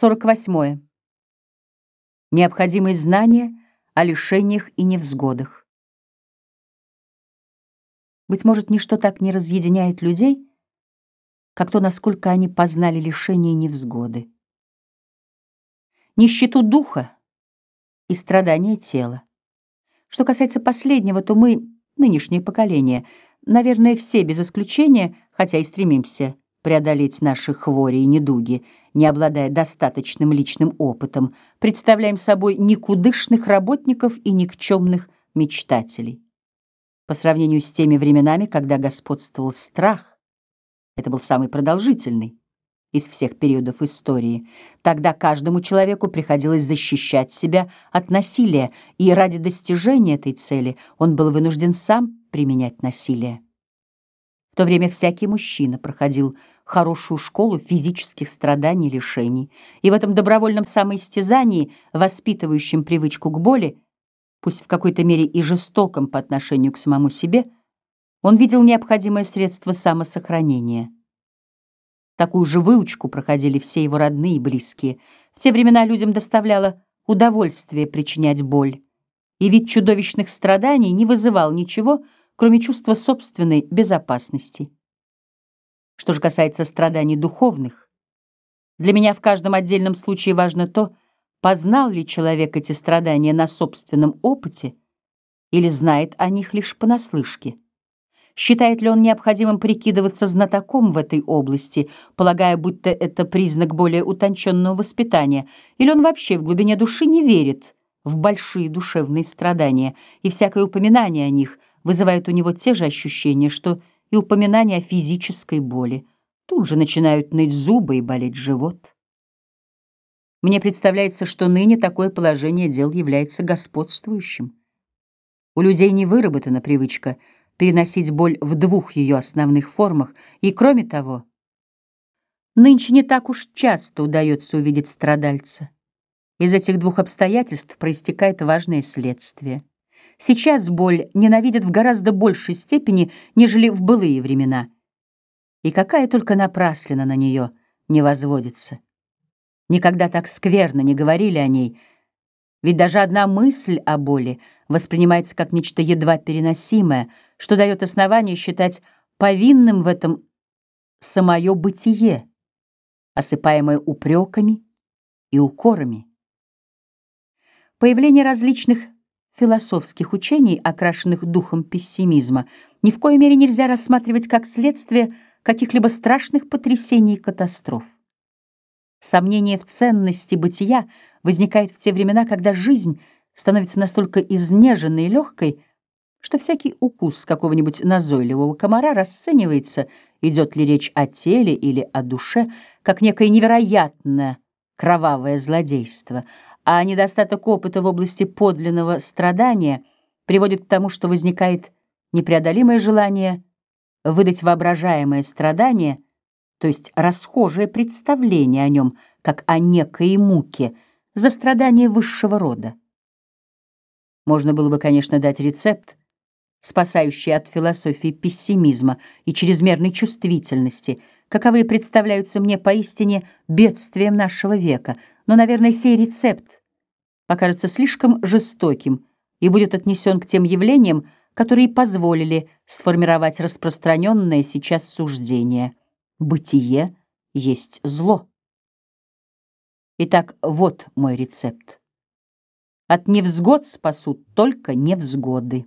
48. Необходимые знания о лишениях и невзгодах. Быть может, ничто так не разъединяет людей, как то, насколько они познали лишения и невзгоды. Нищету духа и страдания тела. Что касается последнего, то мы, нынешнее поколение, наверное, все без исключения, хотя и стремимся преодолеть наши хвори и недуги, не обладая достаточным личным опытом, представляем собой никудышных работников и никчемных мечтателей. По сравнению с теми временами, когда господствовал страх, это был самый продолжительный из всех периодов истории. Тогда каждому человеку приходилось защищать себя от насилия, и ради достижения этой цели он был вынужден сам применять насилие. В то время всякий мужчина проходил хорошую школу физических страданий и лишений, и в этом добровольном самоистязании, воспитывающем привычку к боли, пусть в какой-то мере и жестоком по отношению к самому себе, он видел необходимое средство самосохранения. Такую же выучку проходили все его родные и близкие. В те времена людям доставляло удовольствие причинять боль, и вид чудовищных страданий не вызывал ничего, кроме чувства собственной безопасности. Что же касается страданий духовных, для меня в каждом отдельном случае важно то, познал ли человек эти страдания на собственном опыте или знает о них лишь понаслышке. Считает ли он необходимым прикидываться знатоком в этой области, полагая, будто это признак более утонченного воспитания, или он вообще в глубине души не верит в большие душевные страдания, и всякое упоминание о них — вызывают у него те же ощущения, что и упоминание о физической боли. Тут же начинают ныть зубы и болеть живот. Мне представляется, что ныне такое положение дел является господствующим. У людей не выработана привычка переносить боль в двух ее основных формах, и, кроме того, нынче не так уж часто удается увидеть страдальца. Из этих двух обстоятельств проистекает важное следствие — Сейчас боль ненавидят в гораздо большей степени, нежели в былые времена. И какая только напраслина на нее не возводится. Никогда так скверно не говорили о ней, ведь даже одна мысль о боли воспринимается как нечто едва переносимое, что дает основание считать повинным в этом самое бытие, осыпаемое упреками и укорами. Появление различных философских учений, окрашенных духом пессимизма, ни в коей мере нельзя рассматривать как следствие каких-либо страшных потрясений и катастроф. Сомнение в ценности бытия возникает в те времена, когда жизнь становится настолько изнеженной и легкой, что всякий укус какого-нибудь назойливого комара расценивается, идет ли речь о теле или о душе, как некое невероятное кровавое злодейство — а недостаток опыта в области подлинного страдания приводит к тому, что возникает непреодолимое желание выдать воображаемое страдание, то есть расхожее представление о нем, как о некой муке, за страдание высшего рода. Можно было бы, конечно, дать рецепт, спасающий от философии пессимизма и чрезмерной чувствительности, каковые представляются мне поистине бедствием нашего века, но, наверное, сей рецепт покажется слишком жестоким и будет отнесен к тем явлениям, которые позволили сформировать распространенное сейчас суждение. Бытие есть зло. Итак, вот мой рецепт. От невзгод спасут только невзгоды.